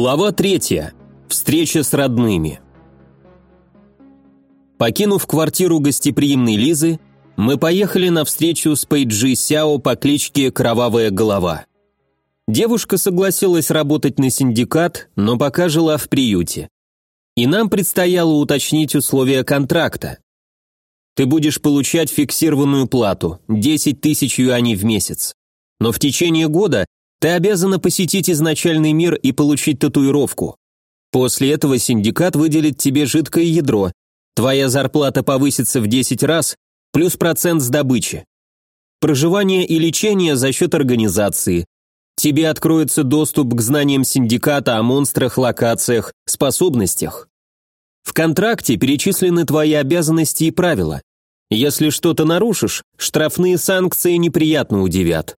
Глава третья. Встреча с родными. Покинув квартиру гостеприимной Лизы, мы поехали на встречу с Пейджи Сяо по кличке Кровавая Голова. Девушка согласилась работать на синдикат, но пока жила в приюте. И нам предстояло уточнить условия контракта. Ты будешь получать фиксированную плату – 10 тысяч юаней в месяц. Но в течение года ты обязана посетить изначальный мир и получить татуировку. После этого синдикат выделит тебе жидкое ядро. Твоя зарплата повысится в 10 раз, плюс процент с добычи. Проживание и лечение за счет организации. Тебе откроется доступ к знаниям синдиката о монстрах, локациях, способностях. В контракте перечислены твои обязанности и правила. Если что-то нарушишь, штрафные санкции неприятно удивят.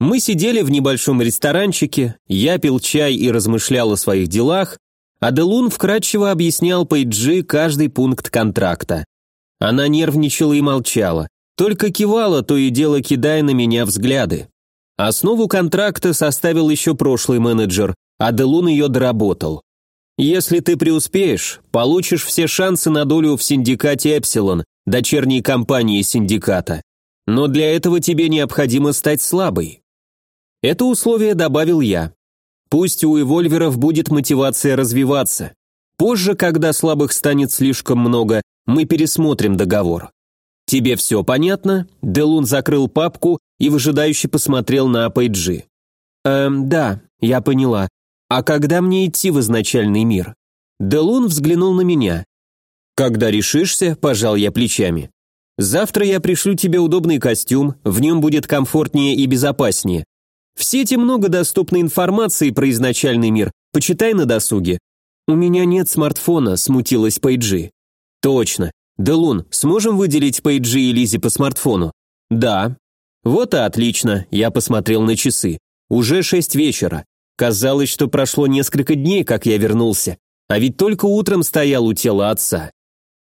Мы сидели в небольшом ресторанчике, я пил чай и размышлял о своих делах, а Делун вкратчиво объяснял Пейджи каждый пункт контракта. Она нервничала и молчала, только кивала, то и дело кидая на меня взгляды. Основу контракта составил еще прошлый менеджер, а Делун ее доработал. Если ты преуспеешь, получишь все шансы на долю в синдикате Эпсилон, дочерней компании синдиката. Но для этого тебе необходимо стать слабой. Это условие добавил я. Пусть у эвольверов будет мотивация развиваться. Позже, когда слабых станет слишком много, мы пересмотрим договор. Тебе все понятно? Делун закрыл папку и выжидающе посмотрел на Апейджи. Эм, да, я поняла. А когда мне идти в изначальный мир? Делун взглянул на меня. Когда решишься, пожал я плечами. Завтра я пришлю тебе удобный костюм, в нем будет комфортнее и безопаснее. В сети много доступной информации про изначальный мир, почитай на досуге. У меня нет смартфона, смутилась Пейджи. Точно. Делун, сможем выделить Пейджи и Лизе по смартфону? Да. Вот и отлично, я посмотрел на часы. Уже шесть вечера. Казалось, что прошло несколько дней, как я вернулся. А ведь только утром стоял у тела отца.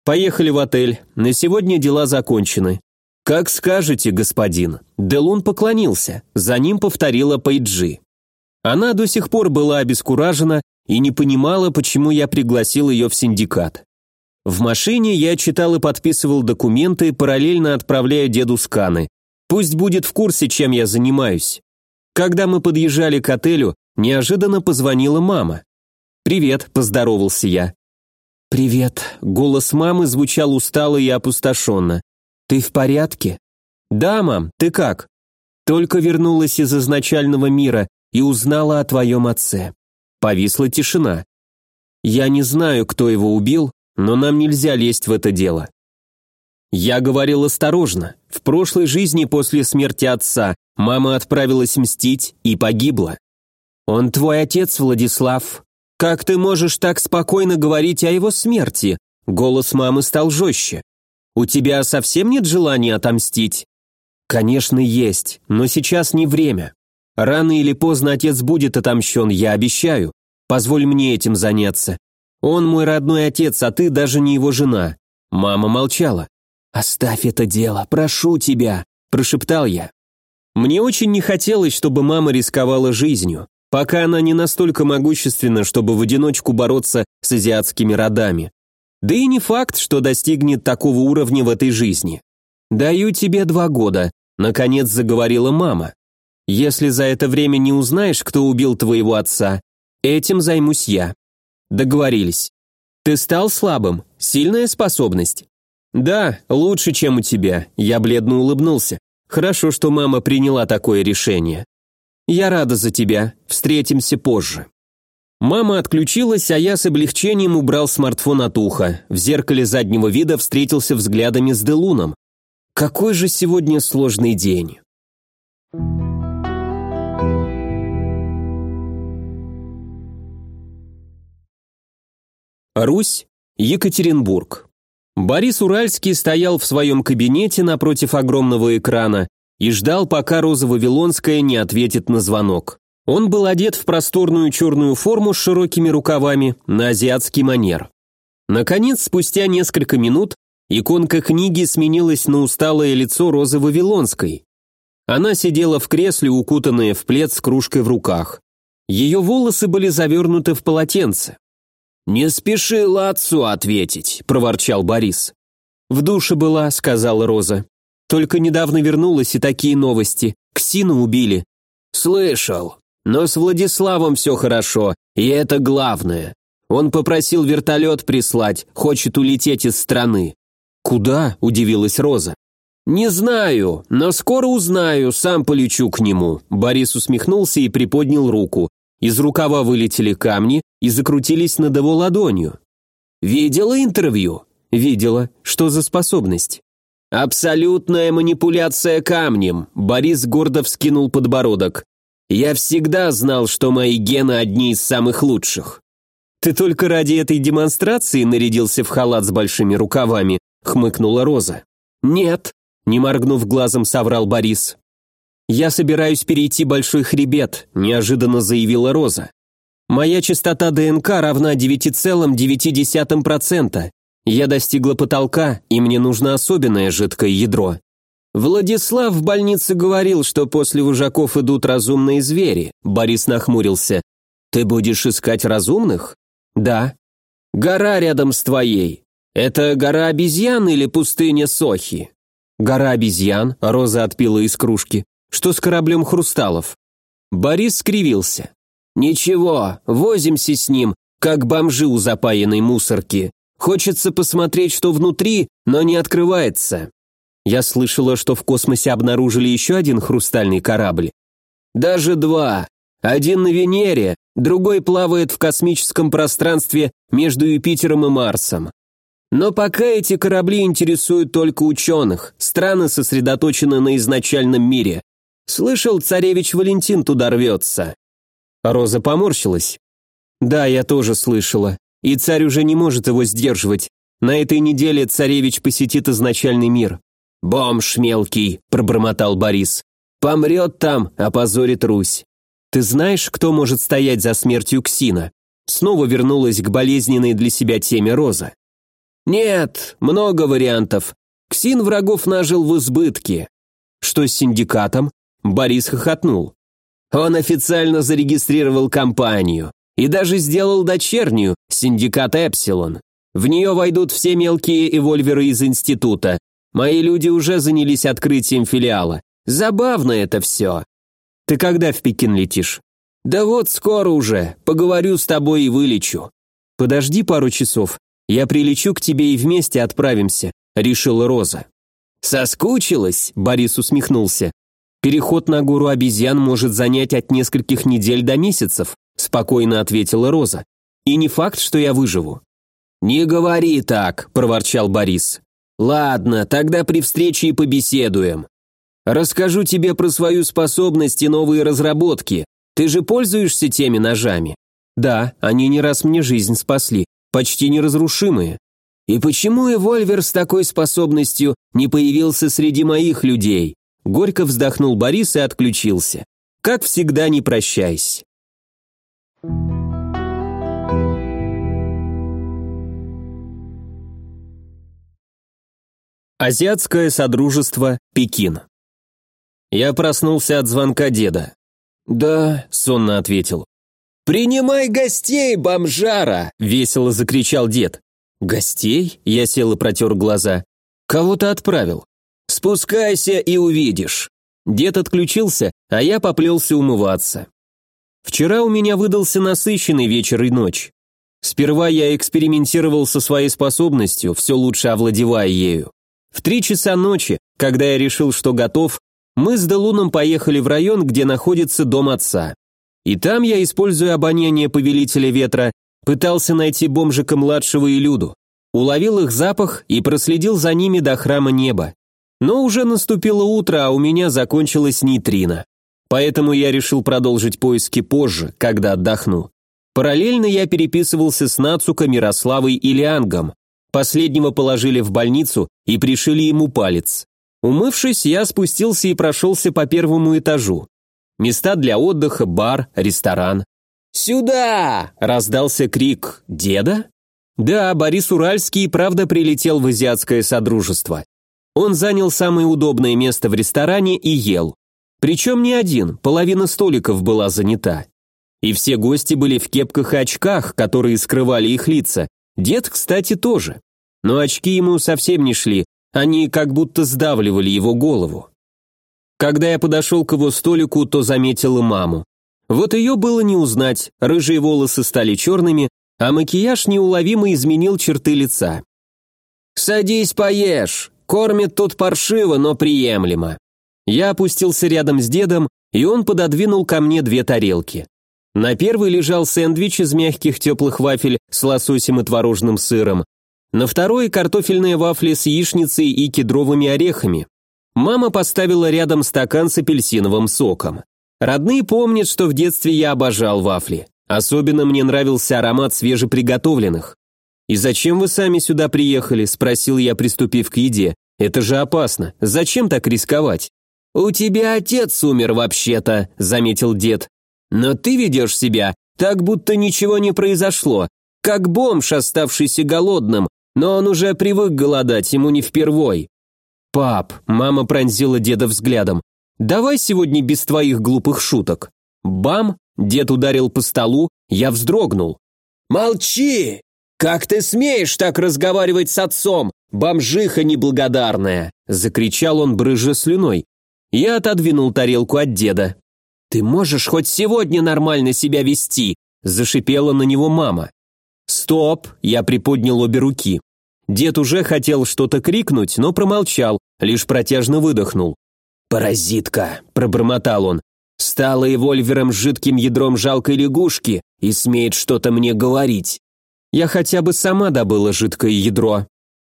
Поехали в отель. На сегодня дела закончены. «Как скажете, господин». Делун поклонился, за ним повторила Пейджи. Она до сих пор была обескуражена и не понимала, почему я пригласил ее в синдикат. В машине я читал и подписывал документы, параллельно отправляя деду сканы. Пусть будет в курсе, чем я занимаюсь. Когда мы подъезжали к отелю, неожиданно позвонила мама. «Привет», – поздоровался я. «Привет», – голос мамы звучал устало и опустошенно. «Ты в порядке?» «Да, мам, ты как?» «Только вернулась из изначального мира и узнала о твоем отце». Повисла тишина. «Я не знаю, кто его убил, но нам нельзя лезть в это дело». Я говорил осторожно. В прошлой жизни после смерти отца мама отправилась мстить и погибла. «Он твой отец, Владислав. Как ты можешь так спокойно говорить о его смерти?» Голос мамы стал жестче. У тебя совсем нет желания отомстить? Конечно, есть, но сейчас не время. Рано или поздно отец будет отомщен, я обещаю. Позволь мне этим заняться. Он мой родной отец, а ты даже не его жена. Мама молчала. «Оставь это дело, прошу тебя», – прошептал я. Мне очень не хотелось, чтобы мама рисковала жизнью, пока она не настолько могущественна, чтобы в одиночку бороться с азиатскими родами. Да и не факт, что достигнет такого уровня в этой жизни. «Даю тебе два года», — наконец заговорила мама. «Если за это время не узнаешь, кто убил твоего отца, этим займусь я». Договорились. «Ты стал слабым? Сильная способность?» «Да, лучше, чем у тебя», — я бледно улыбнулся. «Хорошо, что мама приняла такое решение. Я рада за тебя, встретимся позже». Мама отключилась, а я с облегчением убрал смартфон от уха. В зеркале заднего вида встретился взглядами с Делуном. Какой же сегодня сложный день. Русь, Екатеринбург. Борис Уральский стоял в своем кабинете напротив огромного экрана и ждал, пока Роза Вавилонская не ответит на звонок. Он был одет в просторную черную форму с широкими рукавами на азиатский манер. Наконец, спустя несколько минут, иконка книги сменилась на усталое лицо Розы Вавилонской. Она сидела в кресле, укутанная в плед с кружкой в руках. Ее волосы были завернуты в полотенце. «Не спеши Лацу ответить», — проворчал Борис. «В душе была», — сказала Роза. «Только недавно вернулась, и такие новости. Ксину убили». «Слышал. Но с Владиславом все хорошо, и это главное. Он попросил вертолет прислать, хочет улететь из страны». «Куда?» – удивилась Роза. «Не знаю, но скоро узнаю, сам полечу к нему». Борис усмехнулся и приподнял руку. Из рукава вылетели камни и закрутились над его ладонью. «Видела интервью?» «Видела. Что за способность?» «Абсолютная манипуляция камнем», — Борис гордо вскинул подбородок. «Я всегда знал, что мои гены одни из самых лучших». «Ты только ради этой демонстрации нарядился в халат с большими рукавами», — хмыкнула Роза. «Нет», — не моргнув глазом, соврал Борис. «Я собираюсь перейти большой хребет», – неожиданно заявила Роза. «Моя частота ДНК равна 9,9%. Я достигла потолка, и мне нужно особенное жидкое ядро». «Владислав в больнице говорил, что после вожаков идут разумные звери», – Борис нахмурился. «Ты будешь искать разумных?» «Да». «Гора рядом с твоей. Это гора обезьян или пустыня Сохи?» «Гора обезьян», – Роза отпила из кружки. Что с кораблем Хрусталов? Борис скривился. Ничего, возимся с ним, как бомжи у запаянной мусорки. Хочется посмотреть, что внутри, но не открывается. Я слышала, что в космосе обнаружили еще один хрустальный корабль. Даже два. Один на Венере, другой плавает в космическом пространстве между Юпитером и Марсом. Но пока эти корабли интересуют только ученых, страны сосредоточены на изначальном мире. Слышал, царевич Валентин туда рвется». Роза поморщилась. «Да, я тоже слышала. И царь уже не может его сдерживать. На этой неделе царевич посетит изначальный мир». «Бомж мелкий», – пробормотал Борис. «Помрет там, опозорит Русь». «Ты знаешь, кто может стоять за смертью Ксина?» Снова вернулась к болезненной для себя теме Роза. «Нет, много вариантов. Ксин врагов нажил в избытке». «Что с синдикатом?» Борис хохотнул. Он официально зарегистрировал компанию и даже сделал дочернюю, синдикат Эпсилон. В нее войдут все мелкие эвольверы из института. Мои люди уже занялись открытием филиала. Забавно это все. Ты когда в Пекин летишь? Да вот скоро уже. Поговорю с тобой и вылечу. Подожди пару часов. Я прилечу к тебе и вместе отправимся, решила Роза. Соскучилась? Борис усмехнулся. Переход на гору обезьян может занять от нескольких недель до месяцев, спокойно ответила Роза. И не факт, что я выживу. Не говори так, проворчал Борис. Ладно, тогда при встрече и побеседуем. Расскажу тебе про свою способность и новые разработки. Ты же пользуешься теми ножами? Да, они не раз мне жизнь спасли, почти неразрушимые. И почему Эвольвер с такой способностью не появился среди моих людей? Горько вздохнул Борис и отключился. Как всегда, не прощаясь. Азиатское Содружество, Пекин. Я проснулся от звонка деда. «Да», — сонно ответил. «Принимай гостей, бомжара!» — весело закричал дед. «Гостей?» — я сел и протер глаза. «Кого-то отправил». Спускайся и увидишь». Дед отключился, а я поплелся умываться. Вчера у меня выдался насыщенный вечер и ночь. Сперва я экспериментировал со своей способностью, все лучше овладевая ею. В три часа ночи, когда я решил, что готов, мы с Делуном поехали в район, где находится дом отца. И там я, используя обоняние повелителя ветра, пытался найти бомжика младшего и Люду. Уловил их запах и проследил за ними до храма неба. Но уже наступило утро, а у меня закончилась нейтрина. Поэтому я решил продолжить поиски позже, когда отдохну. Параллельно я переписывался с Нацука, Мирославой и Лиангом. Последнего положили в больницу и пришили ему палец. Умывшись, я спустился и прошелся по первому этажу. Места для отдыха, бар, ресторан. «Сюда!» – раздался крик. «Деда?» Да, Борис Уральский правда прилетел в Азиатское Содружество. Он занял самое удобное место в ресторане и ел. Причем не один, половина столиков была занята. И все гости были в кепках и очках, которые скрывали их лица. Дед, кстати, тоже. Но очки ему совсем не шли, они как будто сдавливали его голову. Когда я подошел к его столику, то заметил и маму. Вот ее было не узнать, рыжие волосы стали черными, а макияж неуловимо изменил черты лица. «Садись, поешь. Кормят тут паршиво, но приемлемо». Я опустился рядом с дедом, и он пододвинул ко мне две тарелки. На первой лежал сэндвич из мягких теплых вафель с лососем и творожным сыром. На второй – картофельные вафли с яичницей и кедровыми орехами. Мама поставила рядом стакан с апельсиновым соком. Родные помнят, что в детстве я обожал вафли. Особенно мне нравился аромат свежеприготовленных. «И зачем вы сами сюда приехали?» – спросил я, приступив к еде. «Это же опасно. Зачем так рисковать?» «У тебя отец умер вообще-то», – заметил дед. «Но ты ведешь себя так, будто ничего не произошло, как бомж, оставшийся голодным, но он уже привык голодать, ему не впервой». «Пап», – мама пронзила деда взглядом, – «давай сегодня без твоих глупых шуток». Бам! Дед ударил по столу, я вздрогнул. «Молчи! «Как ты смеешь так разговаривать с отцом, бомжиха неблагодарная!» Закричал он, брыжа слюной. Я отодвинул тарелку от деда. «Ты можешь хоть сегодня нормально себя вести?» Зашипела на него мама. «Стоп!» Я приподнял обе руки. Дед уже хотел что-то крикнуть, но промолчал, лишь протяжно выдохнул. «Паразитка!» – пробормотал он. «Стала эвольвером с жидким ядром жалкой лягушки и смеет что-то мне говорить. Я хотя бы сама добыла жидкое ядро.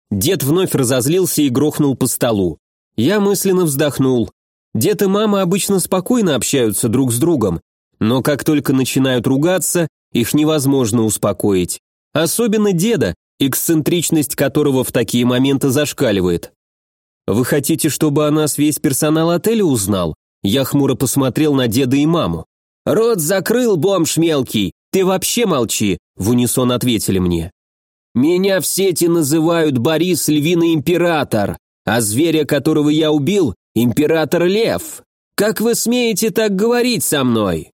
Дед вновь разозлился и грохнул по столу. Я мысленно вздохнул. Дед и мама обычно спокойно общаются друг с другом, но как только начинают ругаться, их невозможно успокоить. Особенно деда, эксцентричность которого в такие моменты зашкаливает. «Вы хотите, чтобы о нас весь персонал отеля узнал?» Я хмуро посмотрел на деда и маму. «Рот закрыл, бомж мелкий! «Ты вообще молчи», — в унисон ответили мне. «Меня в сети называют Борис Львиный Император, а зверя, которого я убил, Император Лев. Как вы смеете так говорить со мной?»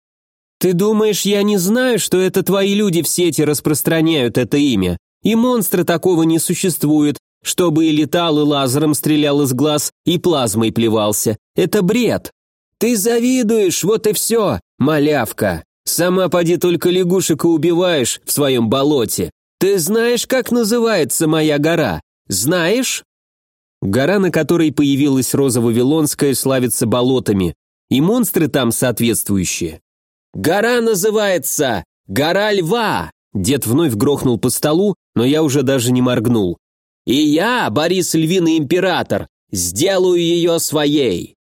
«Ты думаешь, я не знаю, что это твои люди в сети распространяют это имя? И монстра такого не существует, чтобы и летал, и лазером стрелял из глаз, и плазмой плевался. Это бред. Ты завидуешь, вот и все, малявка. Сама поди только лягушек и убиваешь в своем болоте. Ты знаешь, как называется моя гора? Знаешь?» Гора, на которой появилась Роза Вавилонская, славится болотами, и монстры там соответствующие. «Гора называется Гора Льва!» Дед вновь грохнул по столу, но я уже даже не моргнул. «И я, Борис Львиный Император, сделаю ее своей!»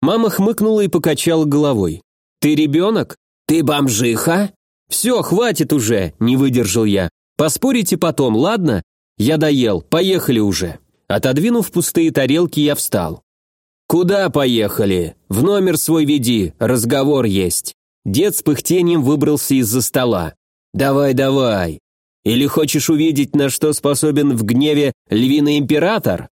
Мама хмыкнула и покачала головой. «Ты ребенок? «Ты бомжиха?» «Все, хватит уже», – не выдержал я. «Поспорите потом, ладно? Я доел, поехали уже». Отодвинув пустые тарелки, я встал. «Куда поехали? В номер свой веди, разговор есть». Дед с пыхтением выбрался из-за стола. «Давай, давай. Или хочешь увидеть, на что способен в гневе львиный император?»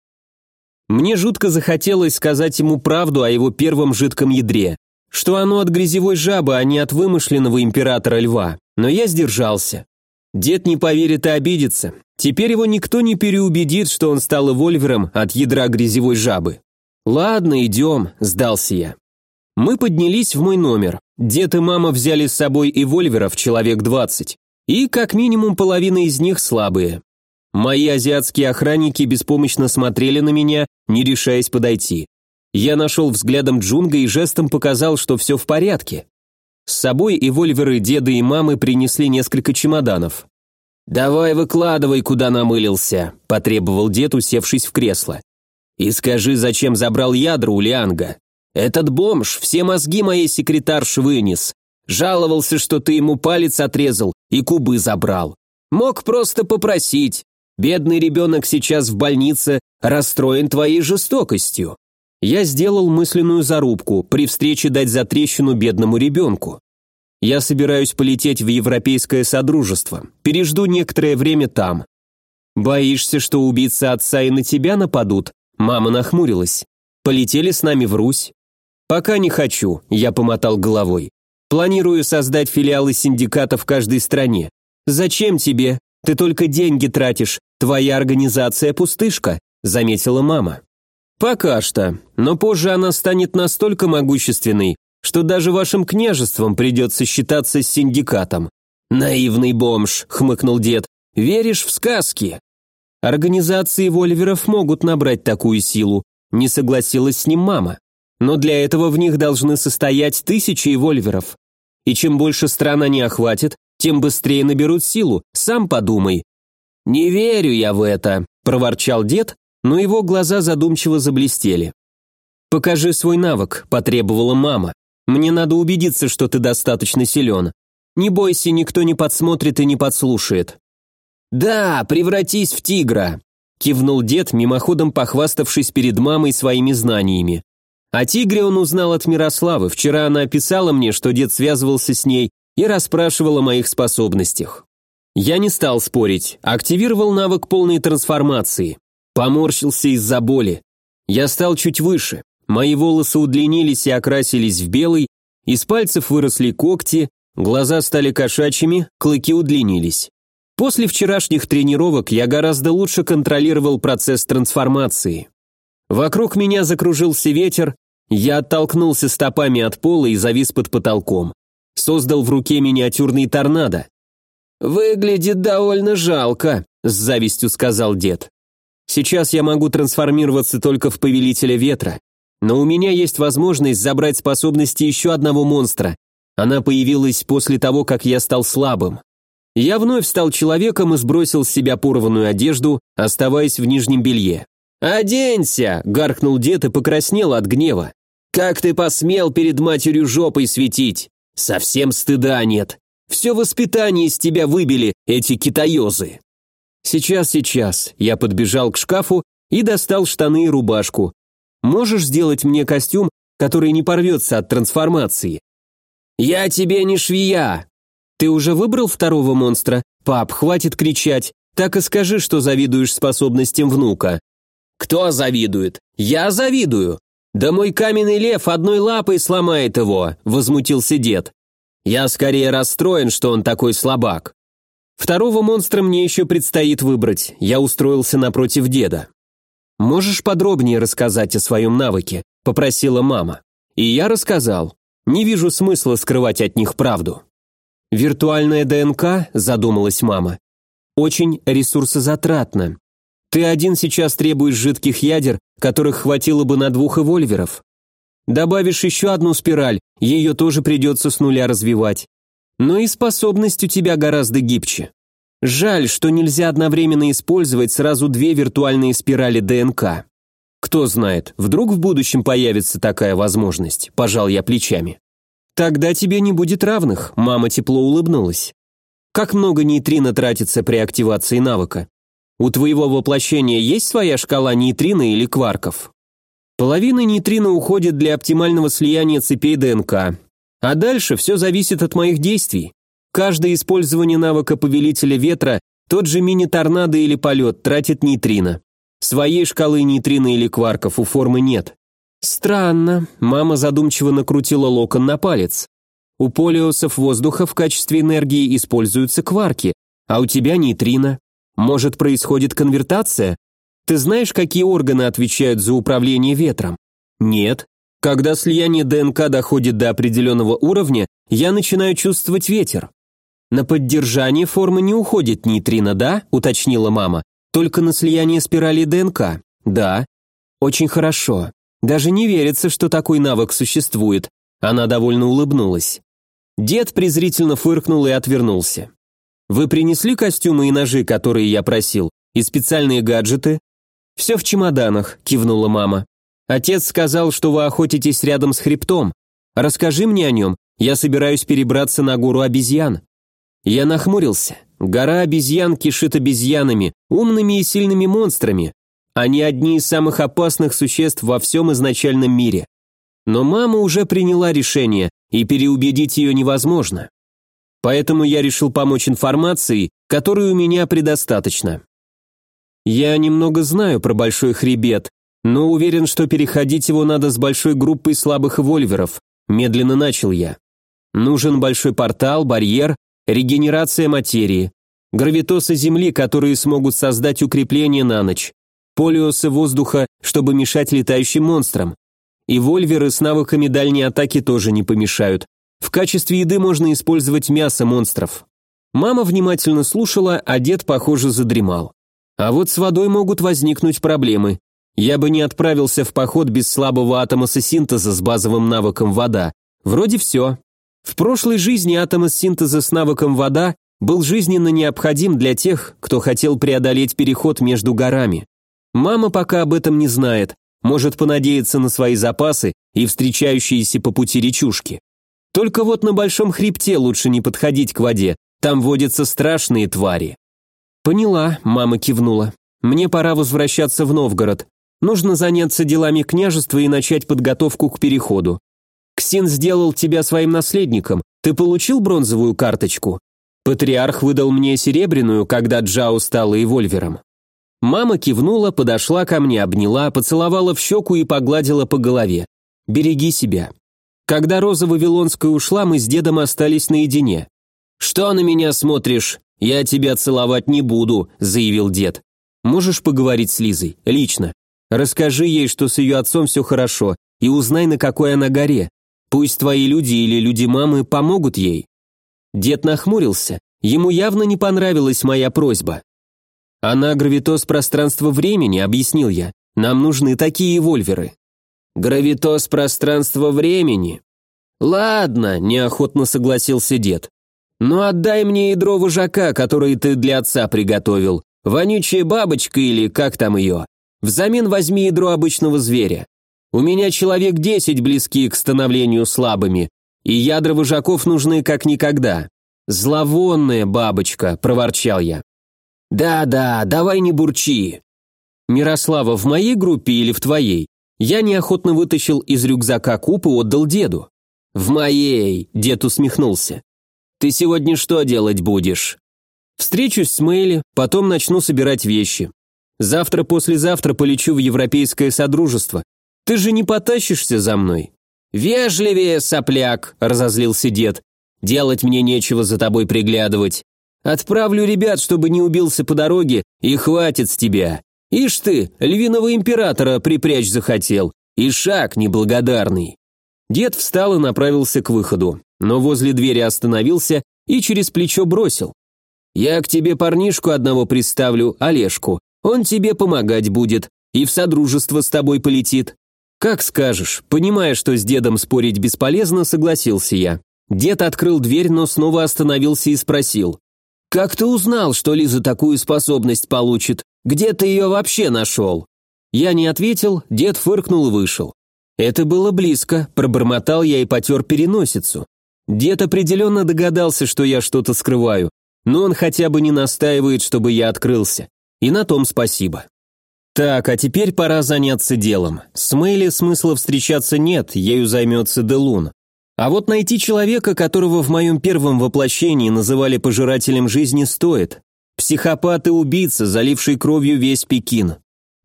Мне жутко захотелось сказать ему правду о его первом жидком ядре что оно от грязевой жабы, а не от вымышленного императора льва. Но я сдержался. Дед не поверит и обидится. Теперь его никто не переубедит, что он стал эвольвером от ядра грязевой жабы. «Ладно, идем», – сдался я. Мы поднялись в мой номер. Дед и мама взяли с собой эвольверов, человек двадцать. И как минимум половина из них слабые. Мои азиатские охранники беспомощно смотрели на меня, не решаясь подойти. Я нашел взглядом Джунга и жестом показал, что все в порядке. С собой и вольверы деда и мамы принесли несколько чемоданов. «Давай выкладывай, куда намылился», – потребовал дед, усевшись в кресло. «И скажи, зачем забрал ядра у Лианга? Этот бомж все мозги моей секретарши вынес. Жаловался, что ты ему палец отрезал и кубы забрал. Мог просто попросить. Бедный ребенок сейчас в больнице, расстроен твоей жестокостью. Я сделал мысленную зарубку, при встрече дать затрещину бедному ребенку. Я собираюсь полететь в Европейское Содружество, пережду некоторое время там. Боишься, что убийцы отца и на тебя нападут? Мама нахмурилась. Полетели с нами в Русь? Пока не хочу, я помотал головой. Планирую создать филиалы синдиката в каждой стране. Зачем тебе? Ты только деньги тратишь. Твоя организация пустышка, заметила мама. Пока что, но позже она станет настолько могущественной, что даже вашим княжеством придется считаться с синдикатом. Наивный бомж, хмыкнул дед. Веришь в сказки? Организации вольверов могут набрать такую силу, не согласилась с ним мама. Но для этого в них должны состоять тысячи вольверов. И чем больше стран они охватят, тем быстрее наберут силу, сам подумай. «Не верю я в это», – проворчал дед, но его глаза задумчиво заблестели. «Покажи свой навык», – потребовала мама. «Мне надо убедиться, что ты достаточно силен. Не бойся, никто не подсмотрит и не подслушает». «Да, превратись в тигра», – кивнул дед, мимоходом похваставшись перед мамой своими знаниями. О тигре он узнал от Мирославы, вчера она описала мне, что дед связывался с ней и расспрашивал о моих способностях. Я не стал спорить, активировал навык полной трансформации. Поморщился из-за боли. Я стал чуть выше, мои волосы удлинились и окрасились в белый, из пальцев выросли когти, глаза стали кошачьими, клыки удлинились. После вчерашних тренировок я гораздо лучше контролировал процесс трансформации. Вокруг меня закружился ветер, я оттолкнулся стопами от пола и завис под потолком. Создал в руке миниатюрный торнадо. «Выглядит довольно жалко», — с завистью сказал дед. «Сейчас я могу трансформироваться только в повелителя ветра, но у меня есть возможность забрать способности еще одного монстра. Она появилась после того, как я стал слабым. Я вновь стал человеком и сбросил с себя порванную одежду, оставаясь в нижнем белье. «Оденься!» – гаркнул дед и покраснел от гнева. «Как ты посмел перед матерью жопой светить? Совсем стыда нет. Все воспитание из тебя выбили, эти китаёзы». «Сейчас, сейчас». Я подбежал к шкафу и достал штаны и рубашку. «Можешь сделать мне костюм, который не порвется от трансформации?» «Я тебе не швея!» «Ты уже выбрал второго монстра? Пап, хватит кричать. Так и скажи, что завидуешь способностям внука». «Кто завидует? Я завидую!» «Да мой каменный лев одной лапой сломает его», — возмутился дед. «Я скорее расстроен, что он такой слабак». Второго монстра мне еще предстоит выбрать. Я устроился напротив деда. «Можешь подробнее рассказать о своем навыке?» – попросила мама. И я рассказал. Не вижу смысла скрывать от них правду. «Виртуальная ДНК», – задумалась мама, – «очень ресурсозатратно. Ты один сейчас требуешь жидких ядер, которых хватило бы на двух эвольверов. Добавишь еще одну спираль, ее тоже придется с нуля развивать. Но и способность у тебя гораздо гибче. Жаль, что нельзя одновременно использовать сразу две виртуальные спирали ДНК. Кто знает, вдруг в будущем появится такая возможность, пожал я плечами. «Тогда тебе не будет равных», — мама тепло улыбнулась. «Как много нейтрино тратится при активации навыка? У твоего воплощения есть своя шкала нейтрино или кварков?» Половина нейтрино уходит для оптимального слияния цепей ДНК, а дальше все зависит от моих действий. Каждое использование навыка Повелителя Ветра, тот же мини-торнадо или полет, тратит нейтрино. Своей шкалы нейтрино или кварков у формы нет. «Странно», — мама задумчиво накрутила локон на палец. «У полиосов воздуха в качестве энергии используются кварки, а у тебя нейтрино. Может, происходит конвертация? Ты знаешь, какие органы отвечают за управление ветром?» «Нет. Когда слияние ДНК доходит до определенного уровня, я начинаю чувствовать ветер». «На поддержание формы не уходит нейтрино, да?» – уточнила мама. «Только на слияние спирали ДНК?» «Да». «Очень хорошо. Даже не верится, что такой навык существует. Она довольно улыбнулась. Дед презрительно фыркнул и отвернулся. «Вы принесли костюмы и ножи, которые я просил, и специальные гаджеты?» «Все в чемоданах», — кивнула мама. «Отец сказал, что вы охотитесь рядом с хребтом. Расскажи мне о нем, я собираюсь перебраться на гору обезьян». Я нахмурился. Гора обезьян кишит обезьянами, умными и сильными монстрами, они одни из самых опасных существ во всем изначальном мире. Но мама уже приняла решение, и переубедить ее невозможно. Поэтому я решил помочь информацией, которой у меня предостаточно. Я немного знаю про Большой Хребет, но уверен, что переходить его надо с большой группой слабых вольверов, медленно начал я. Нужен большой портал, барьер, регенерация материи, гравитосы Земли, которые смогут создать укрепление на ночь, полиосы воздуха, чтобы мешать летающим монстрам. И вольверы с навыками дальней атаки тоже не помешают. В качестве еды можно использовать мясо монстров. Мама внимательно слушала, а дед, похоже, задремал. А вот с водой могут возникнуть проблемы. Я бы не отправился в поход без слабого атома синтеза с базовым навыком вода. Вроде все. В прошлой жизни атом синтеза с навыком вода был жизненно необходим для тех, кто хотел преодолеть переход между горами. Мама пока об этом не знает, может понадеяться на свои запасы и встречающиеся по пути речушки. Только вот на большом хребте лучше не подходить к воде, там водятся страшные твари. Поняла, мама кивнула. Мне пора возвращаться в Новгород. Нужно заняться делами княжества и начать подготовку к переходу. Ксин сделал тебя своим наследником. Ты получил бронзовую карточку? Патриарх выдал мне серебряную, когда Джао стала эвольвером. Мама кивнула, подошла ко мне, обняла, поцеловала в щеку и погладила по голове. «Береги себя». Когда Роза Вавилонская ушла, мы с дедом остались наедине. «Что на меня смотришь? Я тебя целовать не буду», – заявил дед. «Можешь поговорить с Лизой? Лично. Расскажи ей, что с ее отцом все хорошо, и узнай, на какой она горе. Пусть твои люди или люди мамы помогут ей». Дед нахмурился. Ему явно не понравилась моя просьба. «Она гравитоз пространства-времени», — объяснил я. «Нам нужны такие вольверы». «Гравитоз пространства-времени?» «Ладно», — неохотно согласился дед. «Ну отдай мне ядро вожака, которое ты для отца приготовил. Вонючая бабочка или как там ее. Взамен возьми ядро обычного зверя. У меня человек десять близкие к становлению слабыми, и ядра вожаков нужны как никогда. Зловонная бабочка», — проворчал я. «Да-да, давай не бурчи». «Мирослава, в моей группе или в твоей?» Я неохотно вытащил из рюкзака куб и отдал деду. «В моей», — дед усмехнулся. «Ты сегодня что делать будешь?» «Встречусь с Мэйли, потом начну собирать вещи. Завтра-послезавтра полечу в Европейское Содружество. Ты же не потащишься за мной?» «Вежливее, сопляк!» – разозлился дед. «Делать мне нечего за тобой приглядывать. Отправлю ребят, чтобы не убился по дороге, и хватит с тебя. Ишь ты, львиного императора припрячь захотел. И шаг неблагодарный». Дед встал и направился к выходу, но возле двери остановился и через плечо бросил. «Я к тебе парнишку одного приставлю, Олежку. Он тебе помогать будет и в содружество с тобой полетит. «Как скажешь». Понимая, что с дедом спорить бесполезно, согласился я. Дед открыл дверь, но снова остановился и спросил. «Как ты узнал, что Лиза такую способность получит? Где ты ее вообще нашел?» Я не ответил, дед фыркнул и вышел. Это было близко, пробормотал я и потер переносицу. Дед определенно догадался, что я что-то скрываю, но он хотя бы не настаивает, чтобы я открылся. И на том спасибо. Так, а теперь пора заняться делом. С Мэйли смысла встречаться нет, ею займется Делун. А вот найти человека, которого в моем первом воплощении называли пожирателем жизни, стоит. Психопат и убийца, заливший кровью весь Пекин.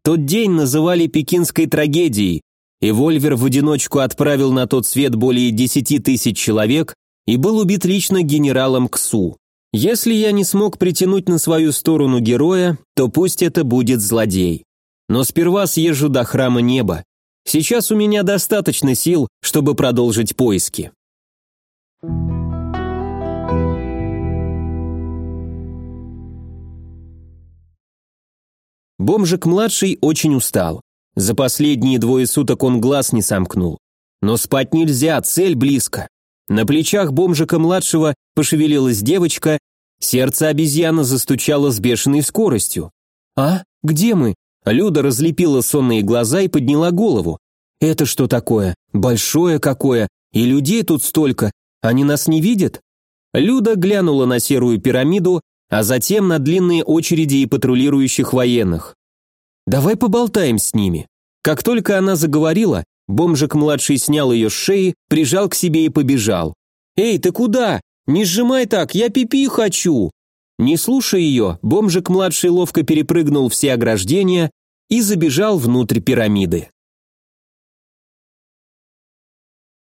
Тот день называли пекинской трагедией, и Вольвер в одиночку отправил на тот свет более десяти тысяч человек и был убит лично генералом Ксу. Если я не смог притянуть на свою сторону героя, то пусть это будет злодей. Но сперва съезжу до храма неба. Сейчас у меня достаточно сил, чтобы продолжить поиски. Бомжик-младший очень устал. За последние двое суток он глаз не сомкнул. Но спать нельзя, цель близко. На плечах бомжика-младшего пошевелилась девочка, сердце обезьяны застучало с бешеной скоростью. «А? Где мы?» Люда разлепила сонные глаза и подняла голову. «Это что такое? Большое какое? И людей тут столько. Они нас не видят?» Люда глянула на серую пирамиду, а затем на длинные очереди и патрулирующих военных. «Давай поболтаем с ними». Как только она заговорила, бомжик-младший снял ее с шеи, прижал к себе и побежал. «Эй, ты куда? Не сжимай так, я пипи хочу!» Не слушая ее, бомжик-младший ловко перепрыгнул все ограждения и забежал внутрь пирамиды.